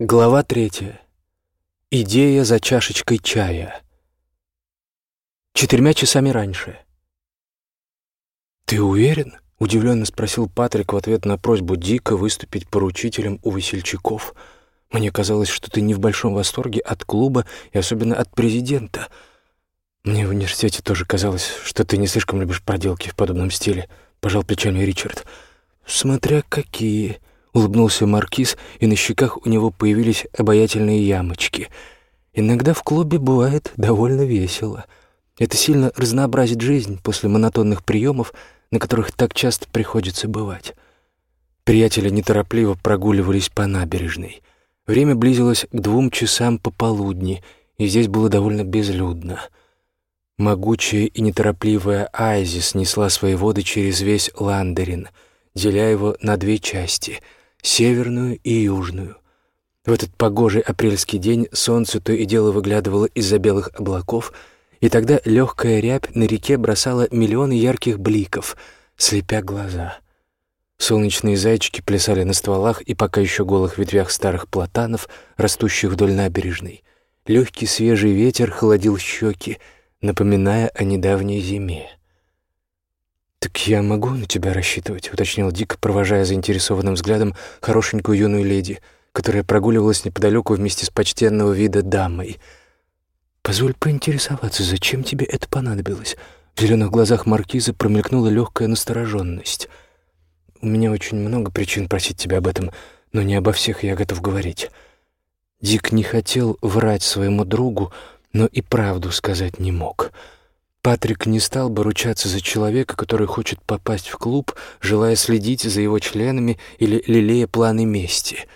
Глава третья. Идея за чашечкой чая. Четырьмя часами раньше. «Ты уверен?» — удивленно спросил Патрик в ответ на просьбу Дика выступить поручителем у весельчаков. «Мне казалось, что ты не в большом восторге от клуба и особенно от президента. Мне в университете тоже казалось, что ты не слишком любишь проделки в подобном стиле», — пожал плечами Ричард. «Смотря какие», Улыбнулся Маркиз, и на щеках у него появились обаятельные ямочки. Иногда в клубе бывает довольно весело. Это сильно разнообразит жизнь после монотонных приемов, на которых так часто приходится бывать. Приятели неторопливо прогуливались по набережной. Время близилось к двум часам пополудни, и здесь было довольно безлюдно. Могучая и неторопливая Айзи снесла свои воды через весь Ландерин, деля его на две части — северную и южную. В этот погожий апрельский день солнце то и дело выглядывало из-за белых облаков, и тогда легкая рябь на реке бросала миллионы ярких бликов, слепя глаза. Солнечные зайчики плясали на стволах и пока еще голых ветвях старых платанов, растущих вдоль набережной. Легкий свежий ветер холодил щеки, напоминая о недавней зиме. «Так я могу на тебя рассчитывать?» — уточнил Дик, провожая заинтересованным взглядом хорошенькую юную леди, которая прогуливалась неподалеку вместе с почтенного вида дамой. «Позволь поинтересоваться, зачем тебе это понадобилось?» В зеленых глазах маркиза промелькнула легкая настороженность. «У меня очень много причин просить тебя об этом, но не обо всех я готов говорить». Дик не хотел врать своему другу, но и правду сказать не мог — Патрик не стал бы ручаться за человека, который хочет попасть в клуб, желая следить за его членами или лелея планы мести.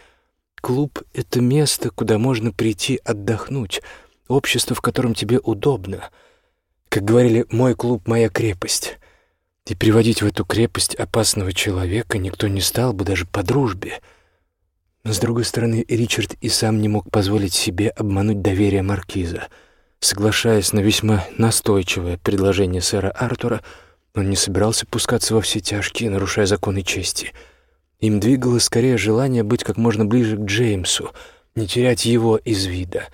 Клуб — это место, куда можно прийти отдохнуть, общество, в котором тебе удобно. Как говорили, «мой клуб — моя крепость». И приводить в эту крепость опасного человека никто не стал бы даже по дружбе. Но, с другой стороны, Ричард и сам не мог позволить себе обмануть доверие маркиза — Соглашаясь на весьма настойчивое предложение сэра Артура, он не собирался пускаться во все тяжкие, нарушая законы чести. Им двигало скорее желание быть как можно ближе к Джеймсу, не терять его из вида.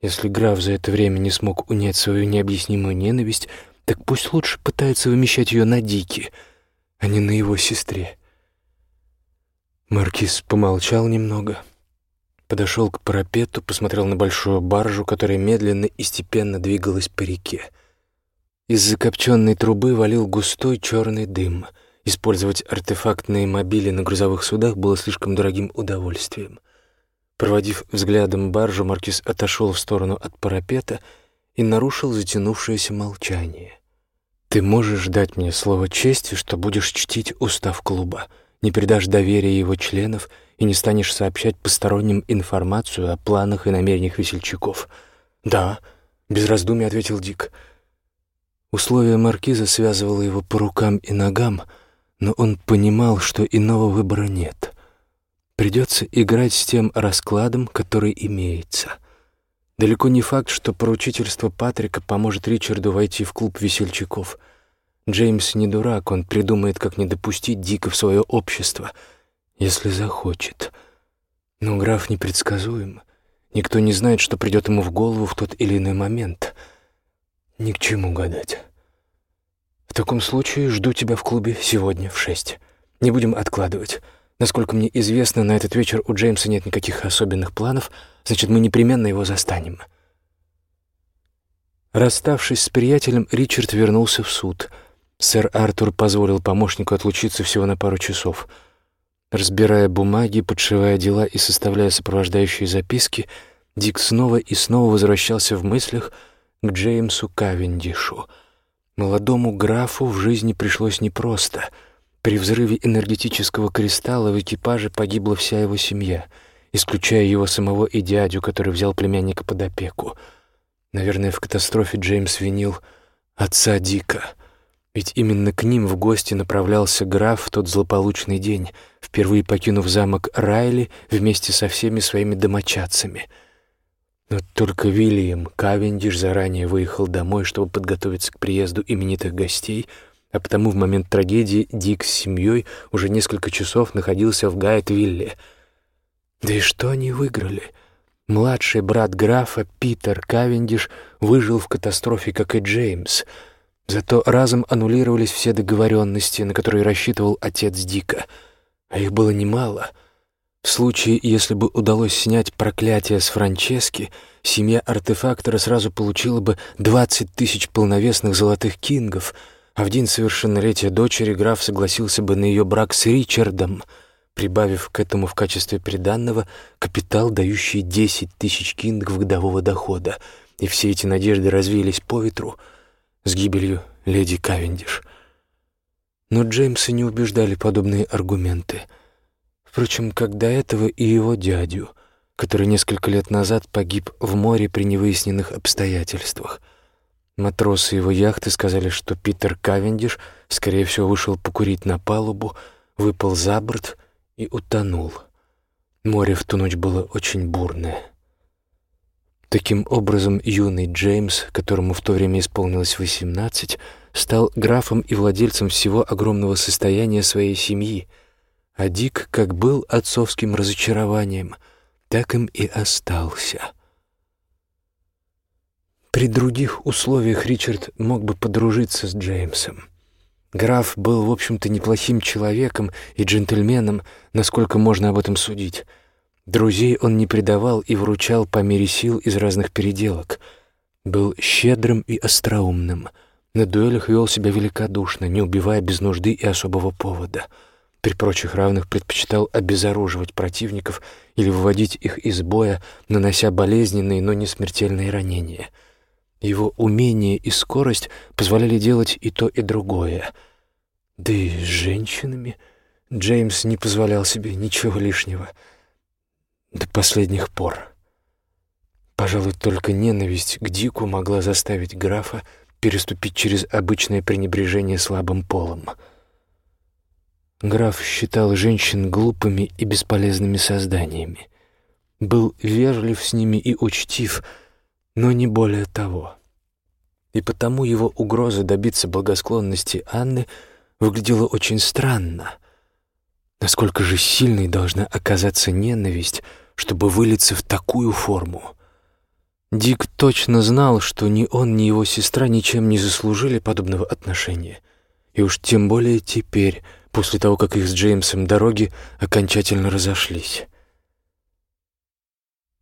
Если граф за это время не смог унять свою необъяснимую ненависть, так пусть лучше пытается вымещать ее на Дике, а не на его сестре. Маркиз помолчал немного — Подошел к парапету, посмотрел на большую баржу, которая медленно и степенно двигалась по реке. Из закопченной трубы валил густой черный дым. Использовать артефактные мобили на грузовых судах было слишком дорогим удовольствием. Проводив взглядом баржу, Маркиз отошел в сторону от парапета и нарушил затянувшееся молчание. «Ты можешь дать мне слово чести, что будешь чтить устав клуба, не предашь доверия его членов — и не станешь сообщать посторонним информацию о планах и намерениях весельчаков». «Да», — без раздумий ответил Дик. Условие маркиза связывало его по рукам и ногам, но он понимал, что иного выбора нет. Придется играть с тем раскладом, который имеется. Далеко не факт, что поручительство Патрика поможет Ричарду войти в клуб весельчаков. Джеймс не дурак, он придумает, как не допустить Дика в свое общество — если захочет. Но граф непредсказуем. Никто не знает, что придет ему в голову в тот или иной момент. Ни к чему гадать. В таком случае жду тебя в клубе сегодня в шесть. Не будем откладывать. Насколько мне известно, на этот вечер у Джеймса нет никаких особенных планов, значит, мы непременно его застанем. Расставшись с приятелем, Ричард вернулся в суд. Сэр Артур позволил помощнику отлучиться всего на пару часов — Разбирая бумаги, подшивая дела и составляя сопровождающие записки, Дик снова и снова возвращался в мыслях к Джеймсу Кавендишу. Молодому графу в жизни пришлось непросто. При взрыве энергетического кристалла в экипаже погибла вся его семья, исключая его самого и дядю, который взял племянника под опеку. Наверное, в катастрофе Джеймс винил отца Дика — ведь именно к ним в гости направлялся граф в тот злополучный день, впервые покинув замок Райли вместе со всеми своими домочадцами. Но только Вильям Кавендиш заранее выехал домой, чтобы подготовиться к приезду именитых гостей, а потому в момент трагедии Дик с семьей уже несколько часов находился в Гайт-Вилле. Да и что они выиграли? Младший брат графа Питер Кавендиш выжил в катастрофе, как и Джеймс. Зато разом аннулировались все договоренности, на которые рассчитывал отец Дика. А их было немало. В случае, если бы удалось снять проклятие с Франчески, семья артефактора сразу получила бы 20 тысяч полновесных золотых кингов, а в день совершеннолетия дочери граф согласился бы на ее брак с Ричардом — прибавив к этому в качестве приданного капитал, дающий 10 тысяч кингов годового дохода, и все эти надежды развеялись по ветру с гибелью леди Кавендиш. Но Джеймса не убеждали подобные аргументы. Впрочем, как до этого и его дядю, который несколько лет назад погиб в море при невыясненных обстоятельствах. Матросы его яхты сказали, что Питер Кавендиш, скорее всего, вышел покурить на палубу, выпал за борт — и утонул. Море в ту ночь было очень бурное. Таким образом, юный Джеймс, которому в то время исполнилось восемнадцать, стал графом и владельцем всего огромного состояния своей семьи, а Дик как был отцовским разочарованием, так им и остался. При других условиях Ричард мог бы подружиться с Джеймсом. Граф был, в общем-то, неплохим человеком и джентльменом, насколько можно об этом судить. Друзей он не предавал и вручал по мере сил из разных переделок. Был щедрым и остроумным. На дуэлях вел себя великодушно, не убивая без нужды и особого повода. При прочих равных предпочитал обезоруживать противников или выводить их из боя, нанося болезненные, но не смертельные ранения — его умение и скорость позволяли делать и то, и другое. Да и с женщинами Джеймс не позволял себе ничего лишнего. До последних пор. Пожалуй, только ненависть к Дику могла заставить графа переступить через обычное пренебрежение слабым полом. Граф считал женщин глупыми и бесполезными созданиями. Был вежлив с ними и учтив — но не более того. И потому его угроза добиться благосклонности Анны выглядела очень странно. Насколько же сильной должна оказаться ненависть, чтобы вылиться в такую форму? Дик точно знал, что ни он, ни его сестра ничем не заслужили подобного отношения. И уж тем более теперь, после того, как их с Джеймсом дороги окончательно разошлись.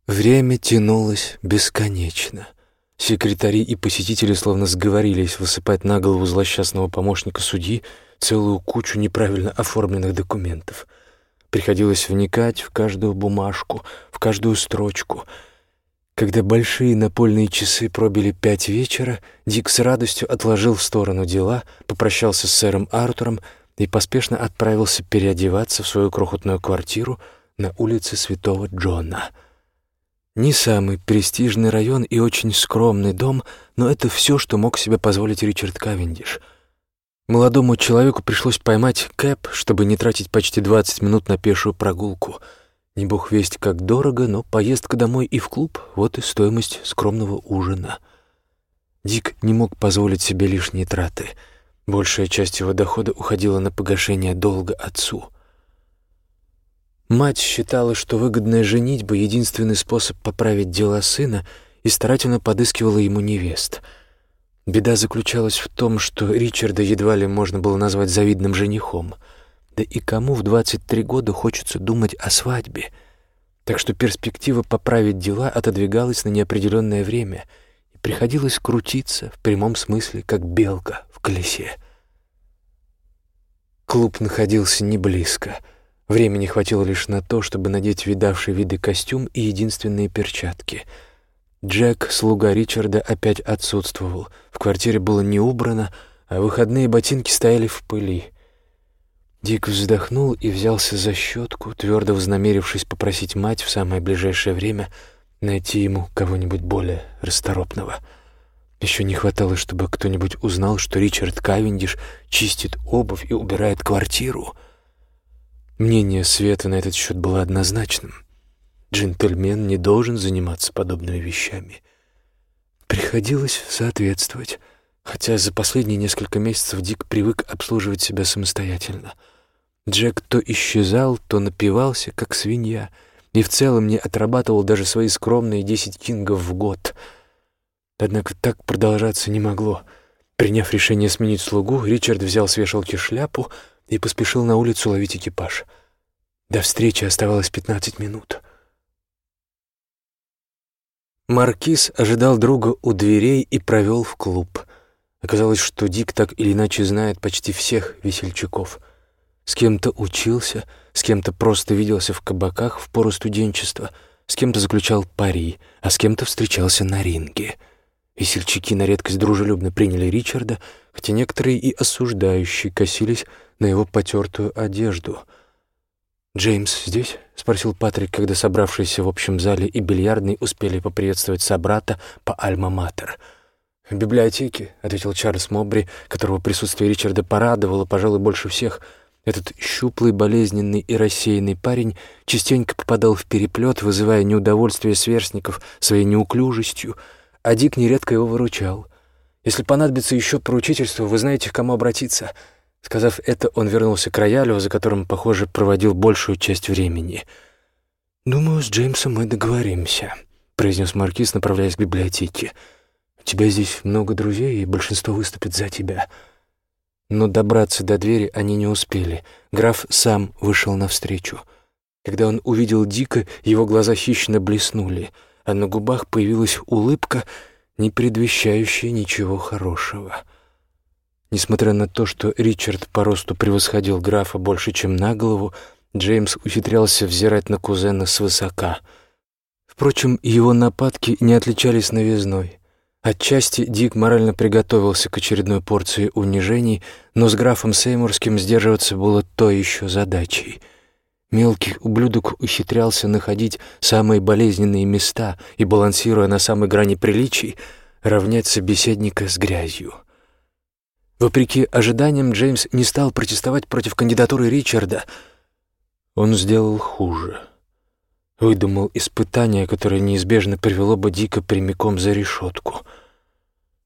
Время тянулось бесконечно. Секретари и посетители словно сговорились высыпать на голову злосчастного помощника судьи целую кучу неправильно оформленных документов. Приходилось вникать в каждую бумажку, в каждую строчку. Когда большие напольные часы пробили пять вечера, Дик с радостью отложил в сторону дела, попрощался с сэром Артуром и поспешно отправился переодеваться в свою крохотную квартиру на улице Святого Джона — не самый престижный район и очень скромный дом, но это все, что мог себе позволить Ричард Кавендиш. Молодому человеку пришлось поймать кэп, чтобы не тратить почти 20 минут на пешую прогулку. Не бог весть, как дорого, но поездка домой и в клуб — вот и стоимость скромного ужина. Дик не мог позволить себе лишние траты. Большая часть его дохода уходила на погашение долга отцу. Мать считала, что выгодная женитьба — единственный способ поправить дела сына, и старательно подыскивала ему невест. Беда заключалась в том, что Ричарда едва ли можно было назвать завидным женихом. Да и кому в 23 года хочется думать о свадьбе? Так что перспектива поправить дела отодвигалась на неопределенное время, и приходилось крутиться, в прямом смысле, как белка в колесе. Клуб находился не близко — Времени хватило лишь на то, чтобы надеть видавший виды костюм и единственные перчатки. Джек, слуга Ричарда, опять отсутствовал. В квартире было не убрано, а выходные ботинки стояли в пыли. Дик вздохнул и взялся за щетку, твердо вознамерившись попросить мать в самое ближайшее время найти ему кого-нибудь более расторопного. Еще не хватало, чтобы кто-нибудь узнал, что Ричард Кавендиш чистит обувь и убирает квартиру — Мнение Света на этот счет было однозначным. Джентльмен не должен заниматься подобными вещами. Приходилось соответствовать, хотя за последние несколько месяцев Дик привык обслуживать себя самостоятельно. Джек то исчезал, то напивался, как свинья, и в целом не отрабатывал даже свои скромные десять кингов в год. Однако так продолжаться не могло. Приняв решение сменить слугу, Ричард взял с вешалки шляпу и поспешил на улицу ловить экипаж. До встречи оставалось пятнадцать минут. Маркиз ожидал друга у дверей и провел в клуб. Оказалось, что Дик так или иначе знает почти всех весельчаков. С кем-то учился, с кем-то просто виделся в кабаках в пору студенчества, с кем-то заключал пари, а с кем-то встречался на ринге. Весельчаки на редкость дружелюбно приняли Ричарда, хотя некоторые и осуждающие косились на его потертую одежду — «Джеймс здесь?» — спросил Патрик, когда собравшиеся в общем зале и бильярдный успели поприветствовать собрата по «Альма-Матер». «В библиотеке», — ответил Чарльз Мобри, которого присутствие Ричарда порадовало, пожалуй, больше всех. Этот щуплый, болезненный и рассеянный парень частенько попадал в переплет, вызывая неудовольствие сверстников своей неуклюжестью, а Дик нередко его выручал. «Если понадобится еще поручительство, вы знаете, к кому обратиться». Сказав это, он вернулся к роялю, за которым, похоже, проводил большую часть времени. «Думаю, с Джеймсом мы договоримся», — произнес Маркиз, направляясь к библиотеке. «У тебя здесь много друзей, и большинство выступит за тебя». Но добраться до двери они не успели. Граф сам вышел навстречу. Когда он увидел Дика, его глаза хищно блеснули, а на губах появилась улыбка, не предвещающая ничего хорошего. Несмотря на то, что Ричард по росту превосходил графа больше, чем на голову, Джеймс ухитрялся взирать на кузена свысока. Впрочем, его нападки не отличались новизной. Отчасти Дик морально приготовился к очередной порции унижений, но с графом Сеймурским сдерживаться было то еще задачей. Мелкий ублюдок ухитрялся находить самые болезненные места и, балансируя на самой грани приличий, равнять собеседника с грязью. Вопреки ожиданиям, Джеймс не стал протестовать против кандидатуры Ричарда. Он сделал хуже. Выдумал испытание, которое неизбежно привело бы Дика прямиком за решетку.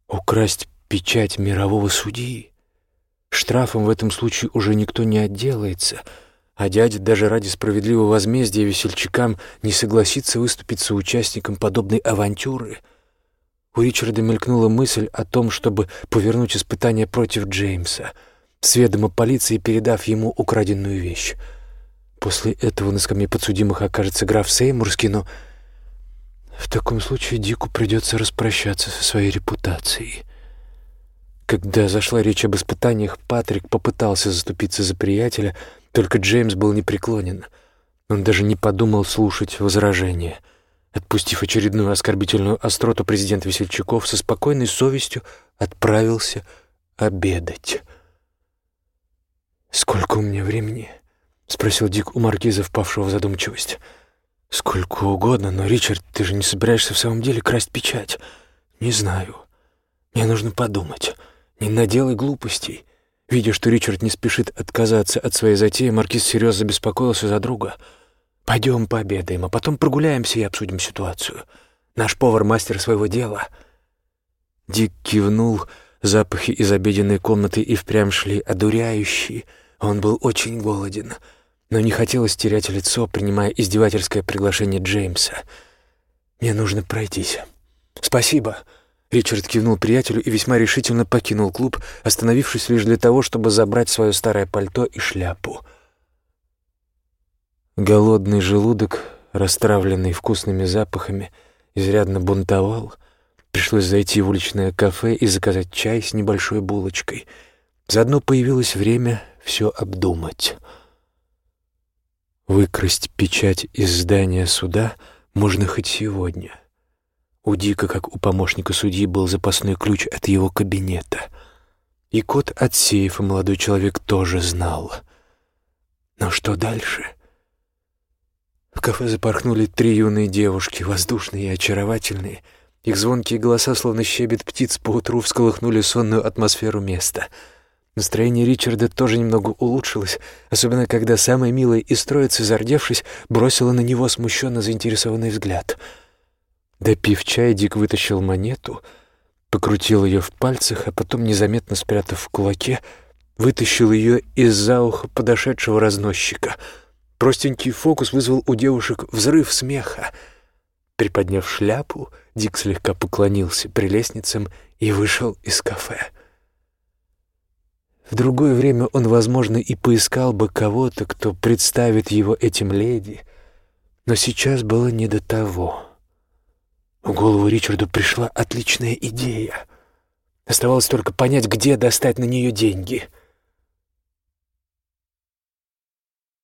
Украсть печать мирового судьи. Штрафом в этом случае уже никто не отделается, а дядя даже ради справедливого возмездия весельчакам не согласится выступить соучастником подобной авантюры — у Ричарда мелькнула мысль о том, чтобы повернуть испытание против Джеймса, с ведома полиции передав ему украденную вещь. После этого на скамье подсудимых окажется граф Сеймурский, но в таком случае Дику придется распрощаться со своей репутацией. Когда зашла речь об испытаниях, Патрик попытался заступиться за приятеля, только Джеймс был непреклонен. Он даже не подумал слушать возражения — Отпустив очередную оскорбительную остроту, президент Весельчаков со спокойной совестью отправился обедать. «Сколько у меня времени?» — спросил Дик у маркиза, впавшего в задумчивость. «Сколько угодно, но, Ричард, ты же не собираешься в самом деле красть печать?» «Не знаю. Мне нужно подумать. Не наделай глупостей». Видя, что Ричард не спешит отказаться от своей затеи, маркиз серьезно беспокоился за друга — Пойдем пообедаем, а потом прогуляемся и обсудим ситуацию. Наш повар — мастер своего дела». Дик кивнул, запахи из обеденной комнаты и впрямь шли одуряющие. Он был очень голоден, но не хотелось терять лицо, принимая издевательское приглашение Джеймса. «Мне нужно пройтись». «Спасибо». Ричард кивнул приятелю и весьма решительно покинул клуб, остановившись лишь для того, чтобы забрать свое старое пальто и шляпу — Голодный желудок, расстравленный вкусными запахами, изрядно бунтовал. Пришлось зайти в уличное кафе и заказать чай с небольшой булочкой. Заодно появилось время все обдумать. Выкрасть печать из здания суда можно хоть сегодня. У Дика, как у помощника судьи, был запасной ключ от его кабинета. И код от сейфа молодой человек тоже знал. Но что дальше? — в кафе запорхнули три юные девушки, воздушные и очаровательные. Их звонкие голоса, словно щебет птиц, поутру всколыхнули сонную атмосферу места. Настроение Ричарда тоже немного улучшилось, особенно когда самая милая из троицы, зардевшись, бросила на него смущенно заинтересованный взгляд. Допив чай, Дик вытащил монету, покрутил ее в пальцах, а потом, незаметно спрятав в кулаке, вытащил ее из-за уха подошедшего разносчика — Простенький фокус вызвал у девушек взрыв смеха. Приподняв шляпу, Дик слегка поклонился прелестницам и вышел из кафе. В другое время он, возможно, и поискал бы кого-то, кто представит его этим леди, но сейчас было не до того. В голову Ричарду пришла отличная идея. Оставалось только понять, где достать на нее деньги —